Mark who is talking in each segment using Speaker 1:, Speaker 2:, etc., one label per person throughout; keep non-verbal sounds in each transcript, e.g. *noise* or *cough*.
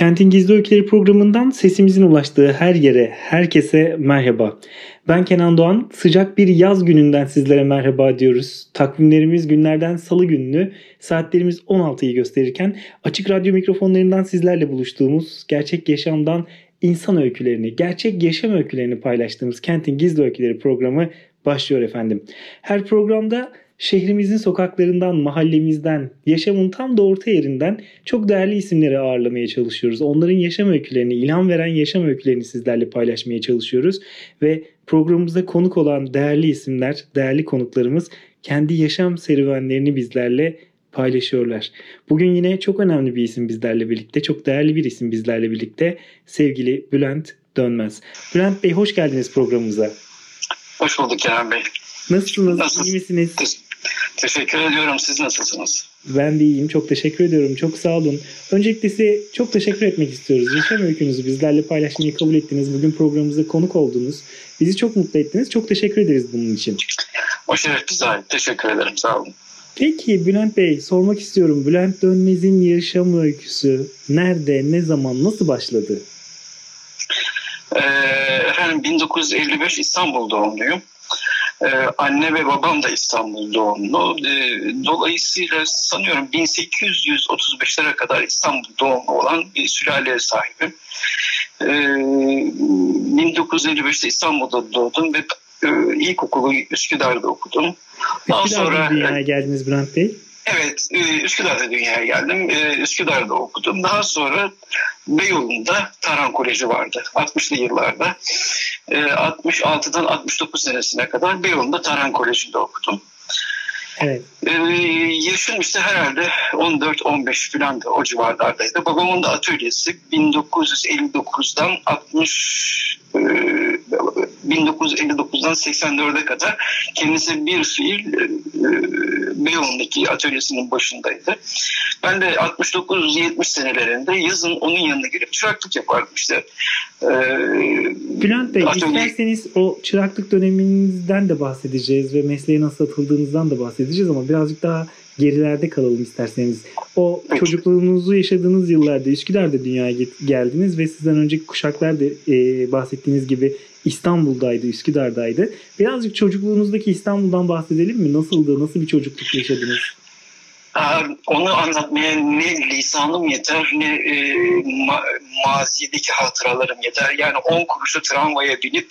Speaker 1: Kentin Gizli Öyküleri programından sesimizin ulaştığı her yere, herkese merhaba. Ben Kenan Doğan. Sıcak bir yaz gününden sizlere merhaba diyoruz. Takvimlerimiz günlerden salı gününü, saatlerimiz 16'yı gösterirken açık radyo mikrofonlarından sizlerle buluştuğumuz gerçek yaşamdan insan öykülerini, gerçek yaşam öykülerini paylaştığımız Kentin Gizli Öyküleri programı başlıyor efendim. Her programda şehrimizin sokaklarından, mahallemizden, yaşamın tam da orta yerinden çok değerli isimleri ağırlamaya çalışıyoruz. Onların yaşam öykülerini, ilham veren yaşam öykülerini sizlerle paylaşmaya çalışıyoruz. Ve programımıza konuk olan değerli isimler, değerli konuklarımız kendi yaşam serüvenlerini bizlerle paylaşıyorlar. Bugün yine çok önemli bir isim bizlerle birlikte, çok değerli bir isim bizlerle birlikte. Sevgili Bülent Dönmez. Bülent Bey hoş geldiniz programımıza.
Speaker 2: Hoş bulduk Kerem Bey.
Speaker 1: Nasılsınız? Nasılsınız? İyi misiniz?
Speaker 2: Teşekkür ediyorum. Siz nasılsınız?
Speaker 1: Ben de iyiyim. Çok teşekkür ediyorum. Çok sağ olun. Öncelikle size çok teşekkür etmek istiyoruz. Yaşam öykünüzü bizlerle paylaşmayı kabul ettiniz. Bugün programımıza konuk oldunuz. Bizi çok mutlu ettiniz. Çok teşekkür ederiz bunun için.
Speaker 2: O şeref bize Teşekkür ederim. Sağ olun.
Speaker 1: Peki Bülent Bey sormak istiyorum. Bülent Dönmez'in yaşam öyküsü nerede, ne zaman, nasıl başladı?
Speaker 2: Ee, efendim 1955 İstanbul doğumluyum. Ee, anne ve babam da İstanbul doğumlu. Ee, dolayısıyla sanıyorum 1835'lere kadar İstanbul doğumlu olan bir sülaleye sahibim. Ee, 1955'te İstanbul'da doğdum ve e, ilkokulu Üsküdar'da okudum.
Speaker 1: Daha Üsküdar'da sonra dünyaya geldiniz Bülent Bey.
Speaker 2: Evet, e, Üsküdar'da dünyaya geldim. E, Üsküdar'da okudum. Daha sonra Beyoğlu'nda Taran Koleji vardı 60'lı yıllarda. 66'dan e, 69 senesine kadar Beyoğlu'nda Taran Koleji'nde okudum. Evet. Ee, yaşım işte herhalde 14-15 falan da o civarlardaydı. Babamın da atölyesi 1959'dan 60 e, 1959'dan 84'e kadar kendisi bir fiil e, Beyoğlu'ndaki atölyesinin başındaydı. Ben de 69-70 senelerinde yazın onun yanına girip çıraklık yapardım işte.
Speaker 1: Ee, Bülent Bey atölye... isterseniz o çıraklık döneminizden de bahsedeceğiz ve mesleğe nasıl atıldığınızdan da bahsedeceğiz ama birazcık daha gerilerde kalalım isterseniz. O çocukluğunuzu yaşadığınız yıllarda Üsküdar'da dünyaya geldiniz ve sizden önceki kuşaklar da e, bahsettiğiniz gibi İstanbul'daydı, Üsküdar'daydı. Birazcık çocukluğunuzdaki İstanbul'dan bahsedelim mi? Nasıldı, nasıl bir çocukluk yaşadınız?
Speaker 2: Onu anlatmaya ne lisanım yeter ne e, ma, mazideki hatıralarım yeter. Yani 10 kuruşu tramvaya binip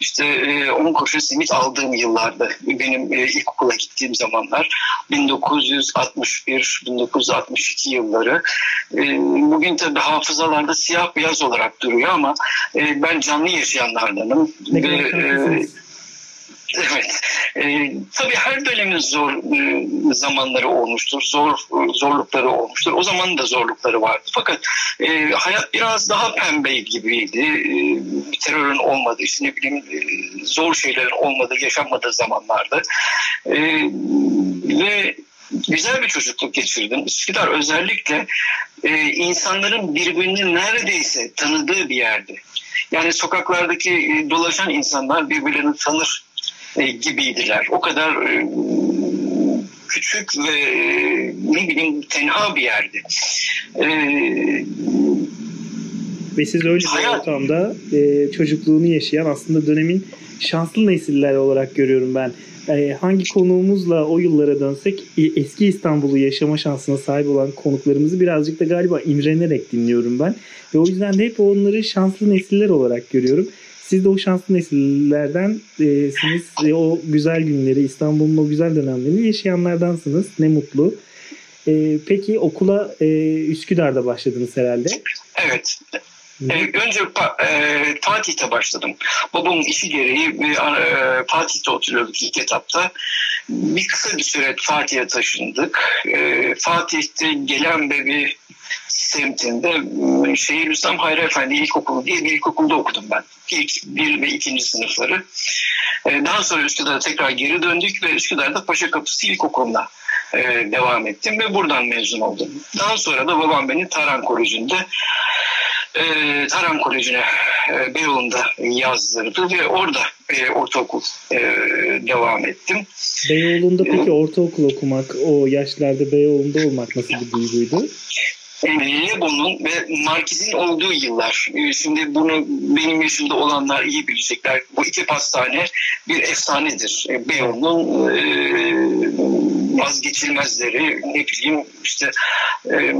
Speaker 2: işte 10 e, kuruşu simit aldığım yıllarda benim e, ilkokula gittiğim zamanlar 1961-1962 yılları. E, bugün tabii hafızalarda siyah beyaz olarak duruyor ama e, ben canlı yaşayanlardanım. Ne e, Evet. E, tabii her dönemin zor e, zamanları olmuştur. Zor zorlukları olmuştur. O zaman da zorlukları vardı. Fakat e, hayat biraz daha pembe gibiydi. E, terörün olmadığı, işte ne bileyim e, zor şeylerin olmadığı, yaşanmadığı zamanlarda. E, ve güzel bir çocukluk geçirdim. Üsküdar özellikle e, insanların birbirini neredeyse tanıdığı bir yerdi. Yani sokaklardaki e, dolaşan insanlar birbirlerini tanır e, gibiydiler. O kadar e, küçük ve e, ne bileyim tenha bir yerdi. E,
Speaker 1: ve siz öyle bir ortamda e, çocukluğunu yaşayan aslında dönemin şanslı nesiller olarak görüyorum ben. E, hangi konuğumuzla o yıllara dönsek e, eski İstanbul'u yaşama şansına sahip olan konuklarımızı birazcık da galiba imrenerek dinliyorum ben. Ve o yüzden de hep onları şanslı nesiller olarak görüyorum. Siz de o şanslı nesillerdensiniz. E, o güzel günleri, İstanbul'un o güzel dönemlerini yaşayanlardansınız. Ne mutlu. E, peki okula e, Üsküdar'da başladınız herhalde.
Speaker 2: Evet. Ee, önce e, Fatih'te başladım. Babamın işi gereği e, Fatih'te oturuyorduk ilk etapta. Bir kısa bir süre Fatih'e taşındık. E, Fatih'te gelen ve bir semtinde Şeyhülislam Hayri Efendi İlkokulu diye bir ilkokulda okudum ben. İlk bir ve ikinci sınıfları. Daha sonra Üsküdar'a tekrar geri döndük ve Üsküdar'da Paşa Kapısı İlkokulu'na devam ettim ve buradan mezun oldum. Daha sonra da babam beni Taran Koleji'nde e, Taran Koleji'ne e, Beyoğlu'nda yazdırdı ve orada e, ortaokul e, devam ettim.
Speaker 1: Beyoğlu'nda peki ortaokul okumak, o yaşlarda Beyoğlu'nda olmak nasıl bir duyguydu?
Speaker 2: Lebo'nun ve Markiz'in olduğu yıllar. Ee, şimdi bunu benim yaşımda olanlar iyi bilecekler. Bu iki pastane bir efsanedir. Ee, Beyoğlu'nun e, vazgeçilmezleri ne bileyim işte e,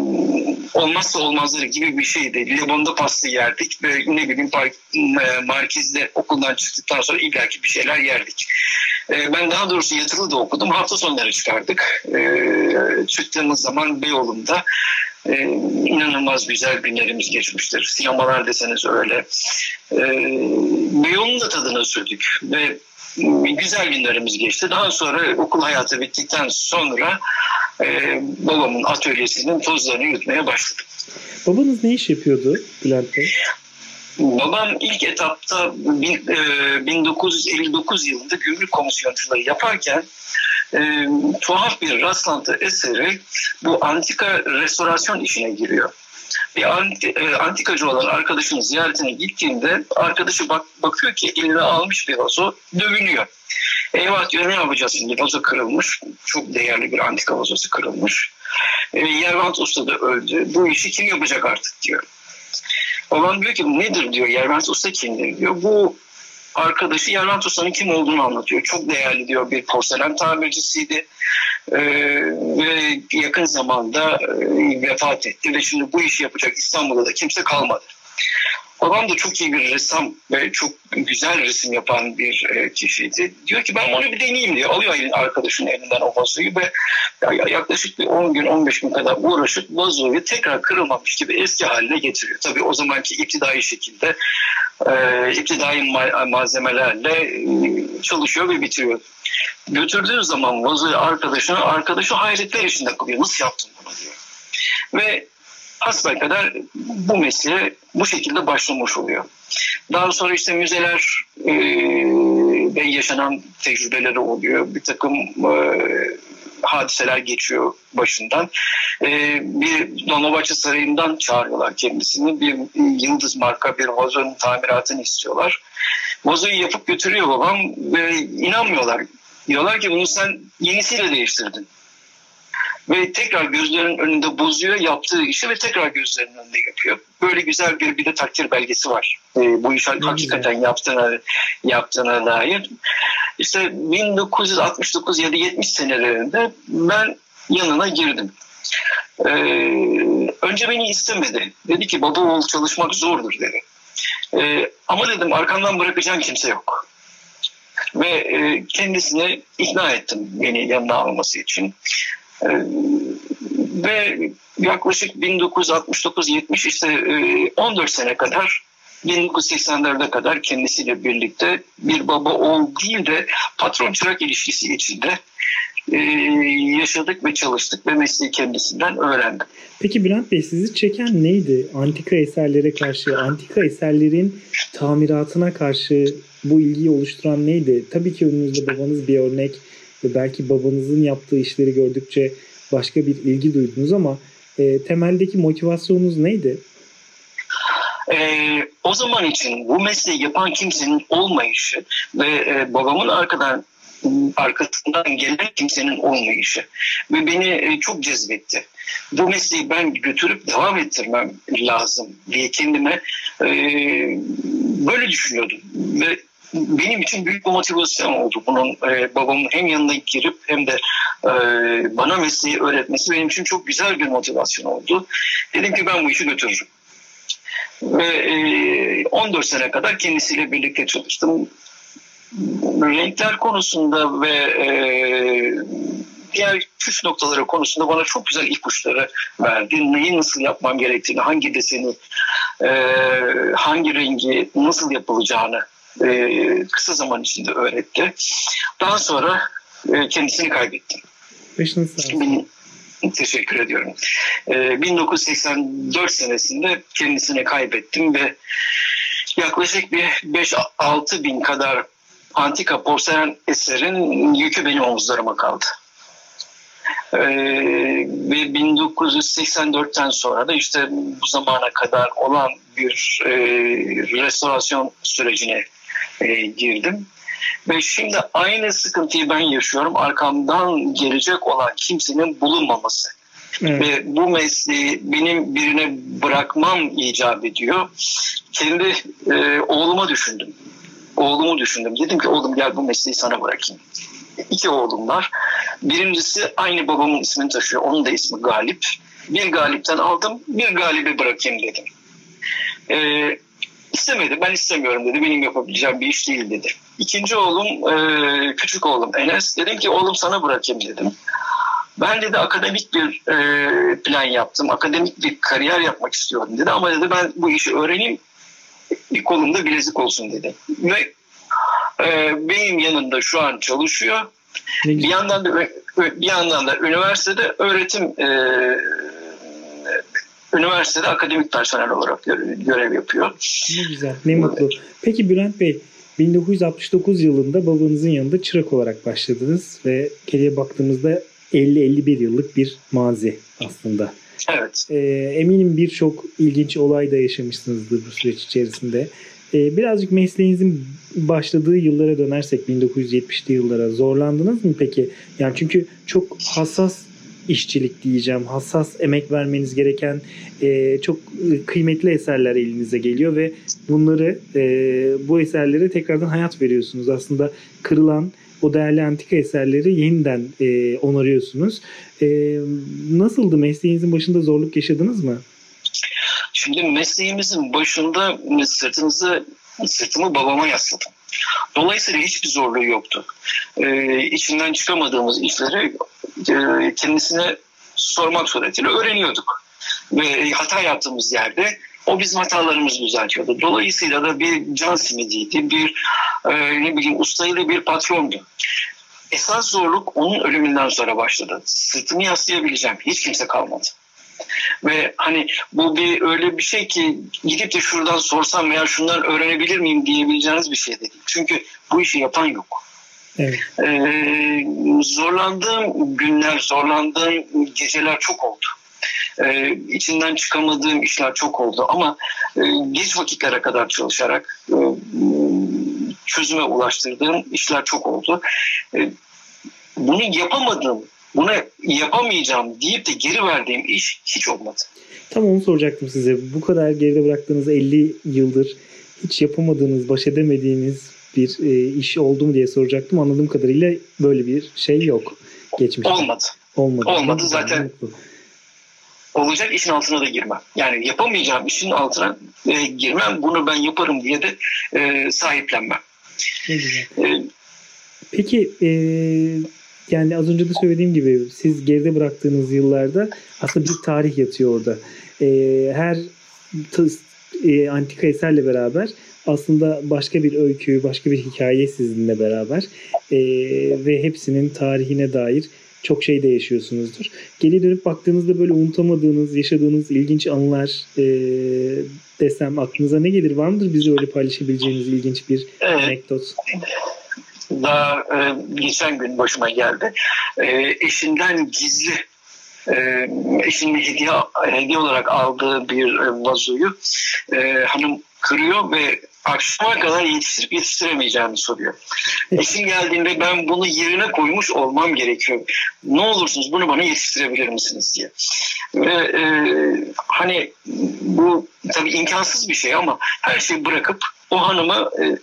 Speaker 2: olmazsa olmazları gibi bir şeydi. Lebon'da pasta yerdik ve ne bileyim e, Markiz'de okuldan çıktıktan sonra illaki bir şeyler yerdik. Ben daha doğrusu yatılı da okudum. Hafta sonları çıkardık. Çıktığımız zaman Beyoğlu'nda e, inanılmaz güzel günlerimiz geçmiştir. Sinemalar deseniz öyle. E, Beyoğlu'nun da tadını sürdük ve güzel günlerimiz geçti. Daha sonra okul hayatı bittikten sonra e, babamın atölyesinin tozlarını yutmaya başladım.
Speaker 1: Babanız ne iş yapıyordu Bülent Bey?
Speaker 2: Babam ilk etapta 1959 e, yılında gümrük komisyonculuğu yaparken e, tuhaf bir rastlantı eseri bu antika restorasyon işine giriyor. Bir anti, e, antikacı olan arkadaşının ziyaretine gittiğinde arkadaşı bak, bakıyor ki eline almış bir vazo dövünüyor. Eyvah diyor ne yapacağız şimdi vazo kırılmış. Çok değerli bir antika vazosu kırılmış. E, Yervant Usta da öldü. Bu işi kim yapacak artık diyor. Babam diyor ki nedir diyor Yervant Usta kimdir diyor. Bu arkadaşı Yervant Usta'nın kim olduğunu anlatıyor. Çok değerli diyor bir porselen tamircisiydi. Ee, ve yakın zamanda e, vefat etti ve şimdi bu işi yapacak İstanbul'da da kimse kalmadı. Babam da çok iyi bir ressam ve çok güzel resim yapan bir e, kişiydi. Diyor ki ben onu bir deneyeyim diyor. Alıyor arkadaşının elinden o vazoyu ve yaklaşık bir 10 gün 15 gün kadar uğraşıp vazoyu tekrar kırılmamış gibi eski haline getiriyor. Tabii o zamanki iptidai şekilde e, iptidai malzemelerle e, çalışıyor ve bitiriyor. Götürdüğü zaman vazoyu arkadaşına, arkadaşı hayretler içinde kalıyor. Nasıl yaptın bunu diyor. Ve kadar bu mesleğe bu şekilde başlamış oluyor. Daha sonra işte müzeler e, ve yaşanan tecrübeleri oluyor. Bir takım e, hadiseler geçiyor başından. E, bir Dolmabahçe Sarayı'ndan çağırıyorlar kendisini. Bir yıldız marka bir vazonun tamiratını istiyorlar. Vazoyu yapıp götürüyor babam ve inanmıyorlar. Diyorlar ki bunu sen yenisiyle değiştirdin ve tekrar gözlerinin önünde bozuyor yaptığı işi ve tekrar gözlerinin önünde yapıyor. Böyle güzel bir bir de takdir belgesi var. E, bu işi hakikaten yaptığına, yaptığına dair. İşte 1969 ya da 70 senelerinde ben yanına girdim. Ee, önce beni istemedi. Dedi ki baba oğul çalışmak zordur dedi. Ee, ama dedim arkamdan bırakacağım kimse yok. Ve e, kendisini ikna ettim beni yanına alması için. Ee, ve yaklaşık 1969-70 işte 14 e, sene kadar 1980'lerde kadar kendisiyle birlikte bir baba oğul değil de patron çırak ilişkisi içinde e, yaşadık ve çalıştık ve mesleği kendisinden öğrendim.
Speaker 1: Peki Bülent Bey sizi çeken neydi? Antika eserlere karşı, antika eserlerin tamiratına karşı bu ilgiyi oluşturan neydi? Tabii ki önünüzde babanız bir örnek ve belki babanızın yaptığı işleri gördükçe başka bir ilgi duydunuz ama e, temeldeki motivasyonunuz neydi?
Speaker 2: Ee, o zaman için bu mesleği yapan kimsenin olmayışı ve e, babamın arkadan arkasından gelen kimsenin olmayışı ve beni e, çok cezbetti. Bu mesleği ben götürüp devam ettirmem lazım diye kendime e, böyle düşünüyordum ve benim için büyük bir motivasyon oldu. Bunun e, babamın hem yanına girip hem de e, bana mesleği öğretmesi benim için çok güzel bir motivasyon oldu. Dedim ki ben bu işi götürürüm. Ve e, 14 sene kadar kendisiyle birlikte çalıştım. Renkler konusunda ve e, diğer püf noktaları konusunda bana çok güzel ipuçları verdi. Neyi nasıl yapmam gerektiğini, hangi deseni, e, hangi rengi nasıl yapılacağını e, kısa zaman içinde öğretti. Daha sonra e, kendisini kaybettim.
Speaker 1: Olsun.
Speaker 2: Teşekkür ediyorum. Ee, 1984 senesinde kendisini kaybettim ve yaklaşık bir 5-6 bin kadar antika porselen eserin yükü benim omuzlarıma kaldı. Ee, ve 1984'ten sonra da işte bu zamana kadar olan bir e, restorasyon sürecine e, girdim. Ve şimdi aynı sıkıntıyı ben yaşıyorum. Arkamdan gelecek olan kimsenin bulunmaması. Evet. Ve bu mesleği benim birine bırakmam icap ediyor. Kendi e, oğluma düşündüm. Oğlumu düşündüm. Dedim ki oğlum gel bu mesleği sana bırakayım. İki oğlum var. Birincisi aynı babamın ismini taşıyor. Onun da ismi Galip. Bir Galip'ten aldım, bir Galip'i bırakayım dedim. Ee, istemedi. Ben istemiyorum dedi. Benim yapabileceğim bir iş değil dedi. İkinci oğlum, e, küçük oğlum Enes. Dedim ki oğlum sana bırakayım dedim. Ben dedi akademik bir e, plan yaptım. Akademik bir kariyer yapmak istiyorum dedi. Ama dedi ben bu işi öğreneyim. Bir kolumda bilezik olsun dedi. Ve e, benim yanında şu an çalışıyor. Bir yandan da bir yandan da üniversitede öğretim e, üniversitede akademik personel olarak görev yapıyor.
Speaker 1: Ne güzel, ne mutlu. Peki Bülent Bey, 1969 yılında babanızın yanında çırak olarak başladınız ve geriye baktığımızda 50-51 yıllık bir mazi aslında.
Speaker 2: Evet.
Speaker 1: Ee, eminim birçok ilginç olay da yaşamışsınızdır bu süreç içerisinde. Ee, birazcık mesleğinizin başladığı yıllara dönersek 1970'li yıllara zorlandınız mı peki? Yani çünkü çok hassas işçilik diyeceğim. Hassas emek vermeniz gereken e, çok kıymetli eserler elinize geliyor ve bunları e, bu eserlere tekrardan hayat veriyorsunuz. Aslında kırılan o değerli antika eserleri yeniden e, onarıyorsunuz. E, nasıldı mesleğinizin başında zorluk yaşadınız mı?
Speaker 2: Şimdi mesleğimizin başında sırtımızı sırtımı babama yasladım. Dolayısıyla hiçbir zorluğu yoktu. Ee, içinden çıkamadığımız işleri e, kendisine sormak suretiyle öğreniyorduk. Ve hata yaptığımız yerde o bizim hatalarımızı düzeltiyordu. Dolayısıyla da bir can simidiydi, bir e, ne bileyim ustaydı, bir patrondu. Esas zorluk onun ölümünden sonra başladı. Sırtımı yaslayabileceğim. Hiç kimse kalmadı. Ve hani bu bir öyle bir şey ki gidip de şuradan sorsam veya şundan öğrenebilir miyim diyebileceğiniz bir şey de değil. Çünkü bu işi yapan yok. Evet. Ee, zorlandığım günler, zorlandığım geceler çok oldu. Ee, içinden çıkamadığım işler çok oldu ama e, geç vakitlere kadar çalışarak e, çözüme ulaştırdığım işler çok oldu. E, bunu yapamadığım bunu yapamayacağım deyip de geri verdiğim iş hiç olmadı.
Speaker 1: Tam onu soracaktım size. Bu kadar geride bıraktığınız 50 yıldır hiç yapamadığınız, baş edemediğiniz bir e, iş oldu mu diye soracaktım. Anladığım kadarıyla böyle bir şey yok geçmişte.
Speaker 2: Olmadı.
Speaker 1: Olmadı.
Speaker 2: Olmadı zaten. Olacak işin altına da girmem. Yani yapamayacağım işin altına e, girmem. Bunu ben yaparım diye de e, sahiplenmem.
Speaker 1: Ne güzel. E, Peki e, yani az önce de söylediğim gibi siz geride bıraktığınız yıllarda aslında bir tarih yatıyor orada. E, her e, antika eserle beraber aslında başka bir öykü, başka bir hikaye sizinle beraber e, ve hepsinin tarihine dair çok şey de yaşıyorsunuzdur. Geri dönüp baktığınızda böyle unutamadığınız, yaşadığınız ilginç anılar e, desem aklınıza ne gelir? Var mıdır bize öyle paylaşabileceğiniz ilginç bir evet. anekdot?
Speaker 2: daha e, geçen gün başıma geldi. E, eşinden gizli e, eşinin hediye, hediye olarak aldığı bir e, vazoyu e, hanım kırıyor ve akşama kadar yetiştirip yetiştiremeyeceğini soruyor. Eşim geldiğinde ben bunu yerine koymuş olmam gerekiyor. Ne olursunuz bunu bana yetiştirebilir misiniz diye. Ve e, hani bu tabii imkansız bir şey ama her şeyi bırakıp o hanımı e,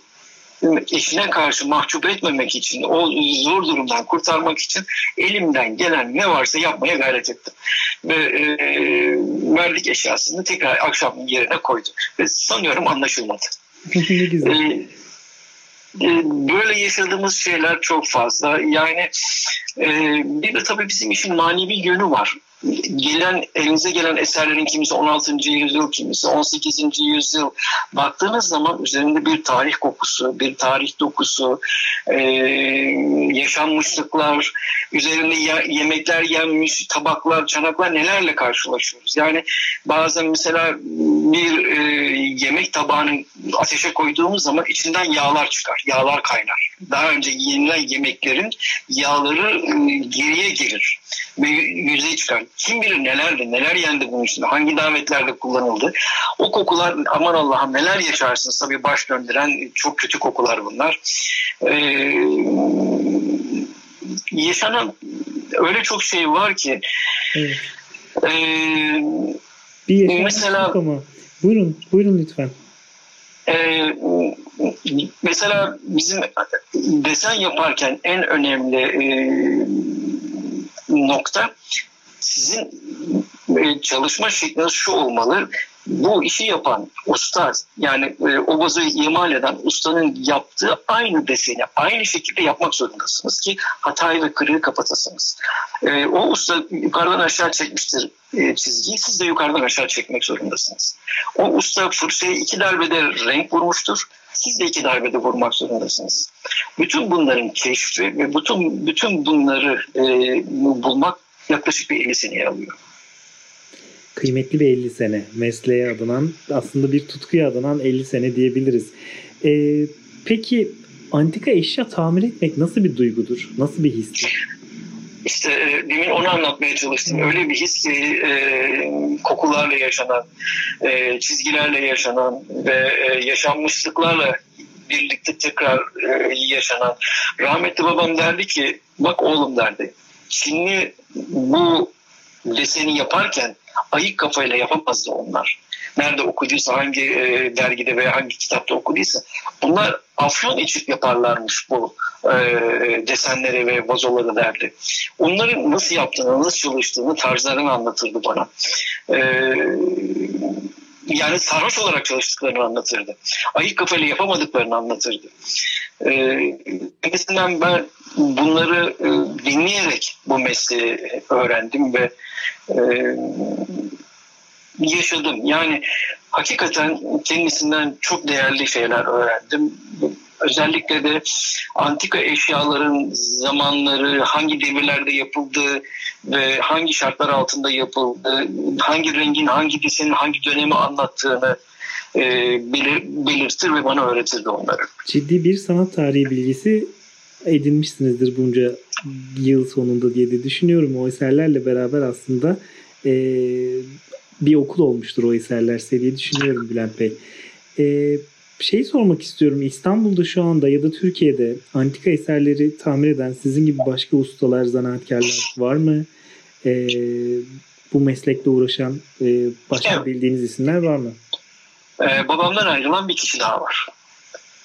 Speaker 2: eşine karşı mahcup etmemek için, o zor durumdan kurtarmak için elimden gelen ne varsa yapmaya gayret ettim. Ve e, verdik eşyasını tekrar akşam yerine koydu. Ve sanıyorum anlaşılmadı.
Speaker 1: Ne güzel. E,
Speaker 2: e, böyle yaşadığımız şeyler çok fazla. Yani e, bir de tabii bizim işin manevi yönü var. Gelen elinize gelen eserlerin kimisi 16. yüzyıl, kimisi 18. yüzyıl baktığınız zaman üzerinde bir tarih kokusu, bir tarih dokusu, e, yaşanmışlıklar, üzerinde ya, yemekler yenmiş, tabaklar, çanaklar nelerle karşılaşıyoruz. Yani bazen mesela bir e, yemek tabağını ateşe koyduğumuz zaman içinden yağlar çıkar, yağlar kaynar. Daha önce yenilen yemeklerin yağları e, geriye gelir ve yüzeye çıkar. Kim bilir nelerdi, neler yendi bunun içinde, hangi davetlerde kullanıldı. O kokular aman Allah'ım neler yaşarsınız tabii baş döndüren çok kötü kokular bunlar. Ee, yaşanan öyle çok şey var ki
Speaker 1: evet. e, bir mesela ama. Buyurun, buyurun lütfen.
Speaker 2: E, mesela bizim desen yaparken en önemli e, nokta sizin e, çalışma şekliniz şu olmalı. Bu işi yapan usta yani e, o vazoyu imal eden ustanın yaptığı aynı deseni aynı şekilde yapmak zorundasınız ki hatayı ve kırığı kapatasınız. E, o usta yukarıdan aşağı çekmiştir çizgiyi siz de yukarıdan aşağı çekmek zorundasınız. O usta fırçaya iki darbede renk vurmuştur. Siz de iki darbede vurmak zorundasınız. Bütün bunların keşfi ve bütün bütün bunları e, bulmak yaklaşık bir 50 seneye alıyor.
Speaker 1: Kıymetli bir 50 sene. Mesleğe adanan, aslında bir tutkuya adanan 50 sene diyebiliriz. Ee, peki antika eşya tamir etmek nasıl bir duygudur? Nasıl bir histir?
Speaker 2: İşte e, demin onu anlatmaya çalıştım. Öyle bir his ki e, kokularla yaşanan, e, çizgilerle yaşanan ve e, yaşanmışlıklarla birlikte tekrar e, yaşanan. Rahmetli babam derdi ki bak oğlum derdi Çinli bu deseni yaparken ayık kafayla yapamazdı onlar. Nerede okuduysa, hangi e, dergide veya hangi kitapta okuduysa bunlar afyon içip yaparlarmış bu e, desenleri ve vazoları derdi. Onların nasıl yaptığını, nasıl çalıştığını, tarzlarını anlatırdı bana. E, yani sarhoş olarak çalıştıklarını anlatırdı. Ayık kafayla yapamadıklarını anlatırdı. Ee, ben bunları e, dinleyerek bu mesleği öğrendim ve e, yaşadım. Yani hakikaten kendisinden çok değerli şeyler öğrendim. Özellikle de antika eşyaların zamanları, hangi devirlerde yapıldığı ve hangi şartlar altında yapıldığı, hangi rengin, hangi desenin hangi dönemi anlattığını e, belir, belirtir ve bana öğretirdi onları.
Speaker 1: Ciddi bir sanat tarihi bilgisi edinmişsinizdir bunca yıl sonunda diye de düşünüyorum. O eserlerle beraber aslında e, bir okul olmuştur o eserler diye düşünüyorum Bülent Bey. E, şey sormak istiyorum. İstanbul'da şu anda ya da Türkiye'de antika eserleri tamir eden sizin gibi başka ustalar, zanaatkarlar var mı? E, bu meslekle uğraşan e, başka bildiğiniz isimler var mı?
Speaker 2: Ee, babamdan ayrılan bir kişi daha var.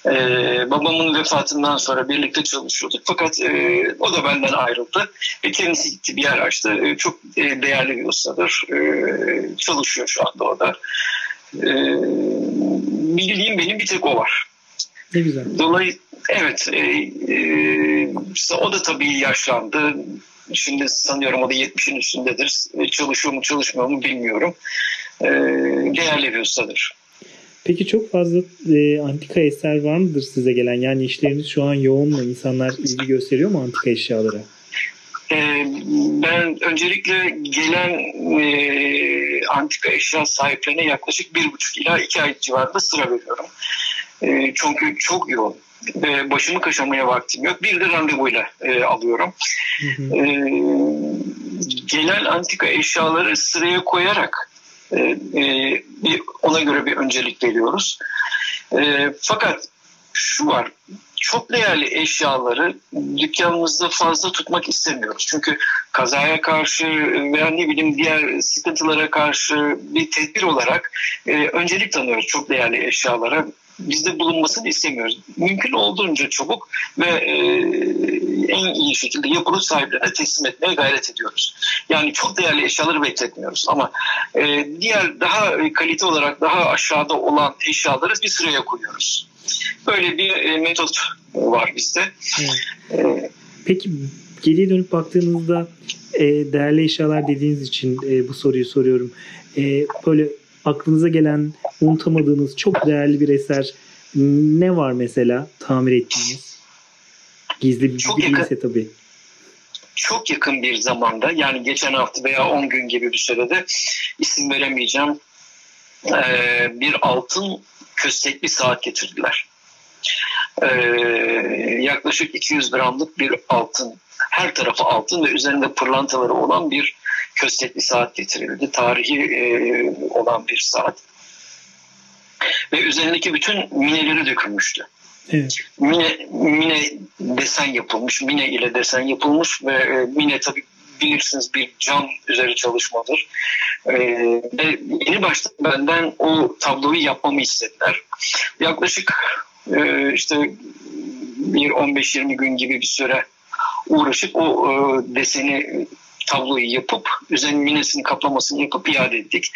Speaker 2: Ee, babamın vefatından sonra birlikte çalışıyorduk. Fakat e, o da benden ayrıldı. Ve kendisi gitti bir yer açtı. E, çok e, değerli bir ustadır. E, çalışıyor şu anda orada. E, bildiğim benim bir tek o var.
Speaker 1: Ne güzel.
Speaker 2: Dolayı evet e, e, o da tabii yaşlandı. Şimdi sanıyorum o da 70'in üstündedir. E, çalışıyor mu çalışmıyor mu bilmiyorum. E, değerli bir ustadır.
Speaker 1: Peki çok fazla e, antika eser var mıdır size gelen? Yani işleriniz şu an yoğun mu? İnsanlar ilgi gösteriyor mu antika eşyalara?
Speaker 2: E, ben öncelikle gelen e, antika eşya sahiplerine yaklaşık bir buçuk ila iki ay civarında sıra veriyorum. E, çünkü çok yoğun ve başımı kaşamaya vaktim yok. Bir de randevuyla e, alıyorum. Hı hı. E, gelen antika eşyaları sıraya koyarak e, e, bir, ona göre bir öncelik veriyoruz. E, fakat şu var, çok değerli eşyaları dükkanımızda fazla tutmak istemiyoruz. Çünkü kazaya karşı veya ne bileyim diğer sıkıntılara karşı bir tedbir olarak e, öncelik tanıyoruz çok değerli eşyalara bizde bulunmasını istemiyoruz. Mümkün olduğunca çabuk ve e, en iyi şekilde yapılıp sahiplerine teslim etmeye gayret ediyoruz. Yani çok değerli eşyaları bekletmiyoruz ama e, diğer daha kalite olarak daha aşağıda olan eşyaları bir sıraya koyuyoruz. Böyle bir e, metot var bizde.
Speaker 1: Evet. E, Peki Geriye dönüp baktığınızda e, değerli eşyalar dediğiniz için bu soruyu soruyorum. Böyle aklınıza gelen unutamadığınız çok değerli bir eser ne var mesela tamir ettiğiniz? Gizli bir
Speaker 2: Çok
Speaker 1: bilgi
Speaker 2: yakın.
Speaker 1: tabii.
Speaker 2: çok yakın bir zamanda yani geçen hafta veya 10 gün gibi bir sürede isim veremeyeceğim bir altın köstekli saat getirdiler. Ee, yaklaşık 200 gramlık bir altın her tarafı altın ve üzerinde pırlantaları olan bir köstekli saat getirildi. Tarihi e, olan bir saat. Ve üzerindeki bütün mineleri dökülmüştü.
Speaker 1: Evet.
Speaker 2: Mine, mine desen yapılmış, mine ile desen yapılmış ve e, mine tabii bilirsiniz bir cam üzeri çalışmadır. E, ve yeni başta benden o tabloyu yapmamı istediler. Yaklaşık e, işte bir 15-20 gün gibi bir süre uğraşıp o e, deseni tabloyu yapıp üzerine minesini kaplamasını yapıp iade ettik.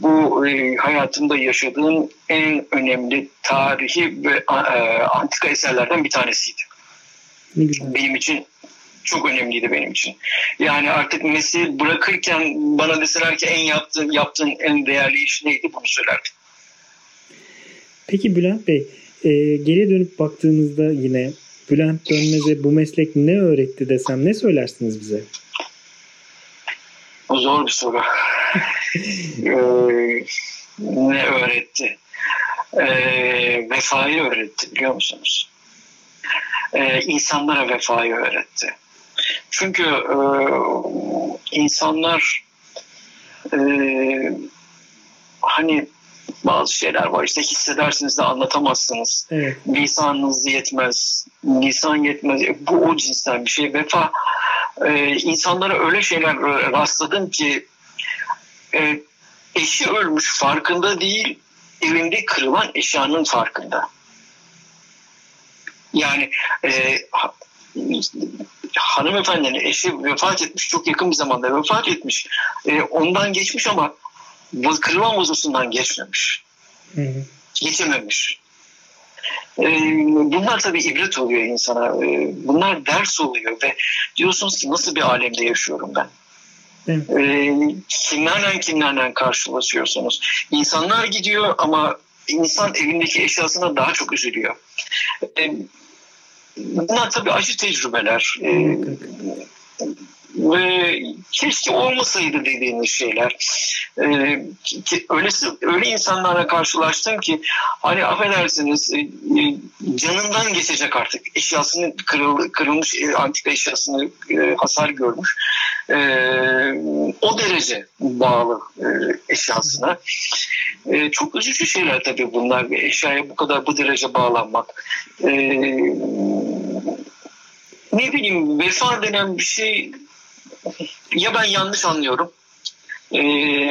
Speaker 2: Bu e, hayatımda yaşadığım en önemli tarihi ve e, antika eserlerden bir tanesiydi.
Speaker 1: Ne güzel.
Speaker 2: Benim için çok önemliydi benim için. Yani artık mesleği bırakırken bana deseler ki en yaptığın, yaptığın en değerli iş neydi bunu söylerdim.
Speaker 1: Peki Bülent Bey, e, geriye dönüp baktığınızda yine Bülent Dönmez'e bu meslek ne öğretti desem ne söylersiniz bize?
Speaker 2: O zor bir soru. *laughs* ee, ne öğretti? Ee, vefayı öğretti biliyor musunuz? Ee, insanlara vefayı öğretti. Çünkü e, insanlar e, hani bazı şeyler var işte hissedersiniz de anlatamazsınız.
Speaker 1: Evet.
Speaker 2: Lisanınız yetmez. Lisan yetmez. Bu o cinsten bir şey. Vefa e, insanlara öyle şeyler rastladım ki e, eşi ölmüş farkında değil evinde kırılan eşyanın farkında. Yani e, hanımefendinin eşi vefat etmiş çok yakın bir zamanda vefat etmiş. E, ondan geçmiş ama kırılan vazosundan geçmemiş.
Speaker 1: Hı hı.
Speaker 2: Geçememiş. E, bunlar tabii ibret oluyor insana. E, bunlar ders oluyor ve diyorsunuz ki nasıl bir alemde yaşıyorum ben.
Speaker 1: Evet.
Speaker 2: E, kimlerle kimlerle karşılaşıyorsunuz. İnsanlar gidiyor ama insan evindeki eşyasına daha çok üzülüyor. E, bunlar tabii acı tecrübeler. E, ve keşke olmasaydı dediğiniz şeyler. Ee, öylesi, öyle insanlarla karşılaştım ki hani affedersiniz e, e, canından geçecek artık. Eşyasını kırıl, kırılmış antika eşyasını hasar görmüş. E, o derece bağlı e, eşyasına. E, çok üzücü şeyler tabii bunlar. Eşyaya bu kadar bu derece bağlanmak. E, ne bileyim vefa denen bir şey ya ben yanlış anlıyorum e,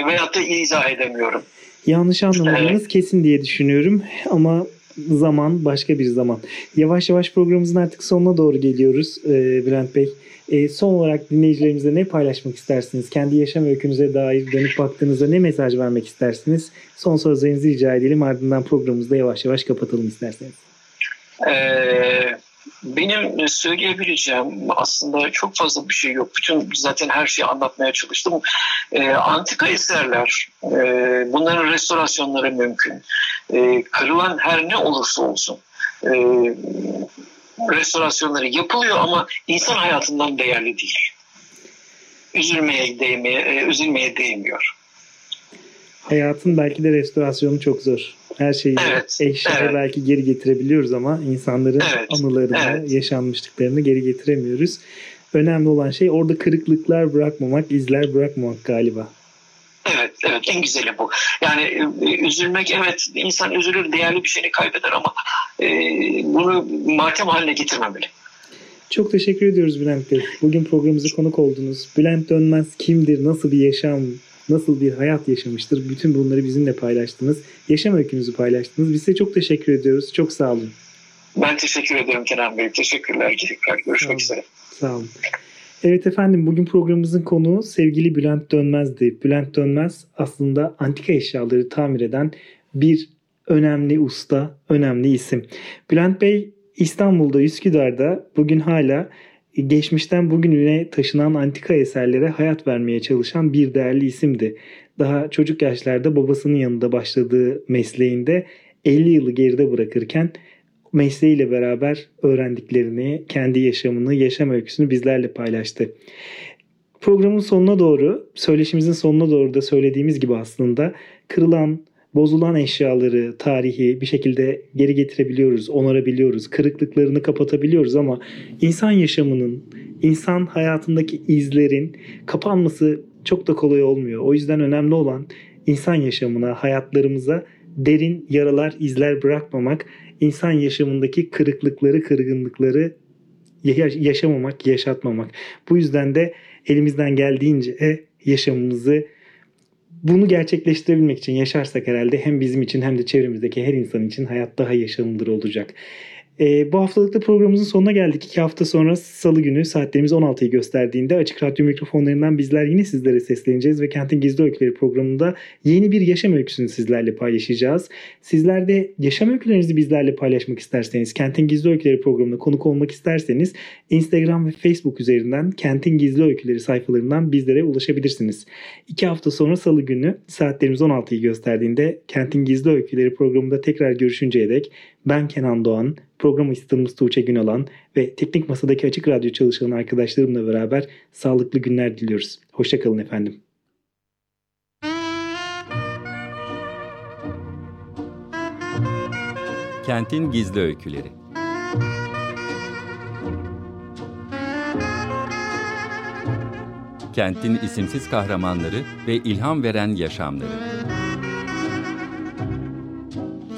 Speaker 2: veyahut da izah edemiyorum.
Speaker 1: Yanlış anlamadığınız kesin diye düşünüyorum ama zaman başka bir zaman. Yavaş yavaş programımızın artık sonuna doğru geliyoruz e, Bülent Bey. E, son olarak dinleyicilerimize ne paylaşmak istersiniz? Kendi yaşam öykünüze dair dönüp baktığınızda ne mesaj vermek istersiniz? Son sözlerinizi rica edelim ardından programımızı da yavaş yavaş kapatalım isterseniz.
Speaker 2: Ee, benim söyleyebileceğim aslında çok fazla bir şey yok. Bütün zaten her şeyi anlatmaya çalıştım. Ee, antika eserler, e, bunların restorasyonları mümkün. E, kırılan her ne olursa olsun e, restorasyonları yapılıyor ama insan hayatından değerli değil. Üzülmeye değmeye, e, üzülmeye değmiyor.
Speaker 1: Hayatın belki de restorasyonu çok zor. Her şeyi
Speaker 2: Evet,
Speaker 1: eşyaya
Speaker 2: evet.
Speaker 1: belki geri getirebiliyoruz ama insanların
Speaker 2: Evet,
Speaker 1: anılarını,
Speaker 2: evet.
Speaker 1: yaşanmışlıklarını geri getiremiyoruz. Önemli olan şey orada kırıklıklar bırakmamak, izler bırakmamak galiba.
Speaker 2: Evet, evet en güzeli bu. Yani e, üzülmek evet insan üzülür değerli bir şeyini kaybeder ama e, bunu matem haline getirmemeli.
Speaker 1: Çok teşekkür ediyoruz Bülent Bey. Bugün programımıza konuk oldunuz. Bülent Dönmez kimdir, nasıl bir yaşam, nasıl bir hayat yaşamıştır? Bütün bunları bizimle paylaştınız. Yaşam öykünüzü paylaştınız. Biz size çok teşekkür ediyoruz. Çok sağ olun.
Speaker 2: Ben teşekkür ederim Kenan Bey. Teşekkürler. Tekrar görüşmek
Speaker 1: Sağ
Speaker 2: üzere.
Speaker 1: Sağ olun. Evet efendim bugün programımızın konuğu sevgili Bülent Dönmez'di. Bülent Dönmez aslında antika eşyaları tamir eden bir önemli usta, önemli isim. Bülent Bey İstanbul'da, Üsküdar'da bugün hala geçmişten bugününe taşınan antika eserlere hayat vermeye çalışan bir değerli isimdi. Daha çocuk yaşlarda babasının yanında başladığı mesleğinde 50 yılı geride bırakırken mesleğiyle beraber öğrendiklerini, kendi yaşamını, yaşam öyküsünü bizlerle paylaştı. Programın sonuna doğru, söyleşimizin sonuna doğru da söylediğimiz gibi aslında kırılan, bozulan eşyaları, tarihi bir şekilde geri getirebiliyoruz, onarabiliyoruz, kırıklıklarını kapatabiliyoruz ama insan yaşamının, insan hayatındaki izlerin kapanması çok da kolay olmuyor. O yüzden önemli olan insan yaşamına, hayatlarımıza derin yaralar, izler bırakmamak, insan yaşamındaki kırıklıkları, kırgınlıkları yaşamamak, yaşatmamak. Bu yüzden de elimizden geldiğince yaşamımızı bunu gerçekleştirebilmek için yaşarsak herhalde hem bizim için hem de çevremizdeki her insan için hayat daha yaşanılır olacak. E, bu haftalıkta programımızın sonuna geldik. İki hafta sonra salı günü saatlerimiz 16'yı gösterdiğinde Açık Radyo mikrofonlarından bizler yine sizlere sesleneceğiz ve Kentin Gizli Öyküleri programında yeni bir yaşam öyküsünü sizlerle paylaşacağız. Sizler de yaşam öykülerinizi bizlerle paylaşmak isterseniz, Kentin Gizli Öyküleri programına konuk olmak isterseniz Instagram ve Facebook üzerinden Kentin Gizli Öyküleri sayfalarından bizlere ulaşabilirsiniz. İki hafta sonra salı günü saatlerimiz 16'yı gösterdiğinde Kentin Gizli Öyküleri programında tekrar görüşünceye dek ben Kenan Doğan, program asistanımız Tuğçe Günalan ve teknik masadaki açık radyo çalışan arkadaşlarımla beraber sağlıklı günler diliyoruz. Hoşçakalın efendim.
Speaker 3: Kentin Gizli Öyküleri Kentin isimsiz kahramanları ve ilham veren yaşamları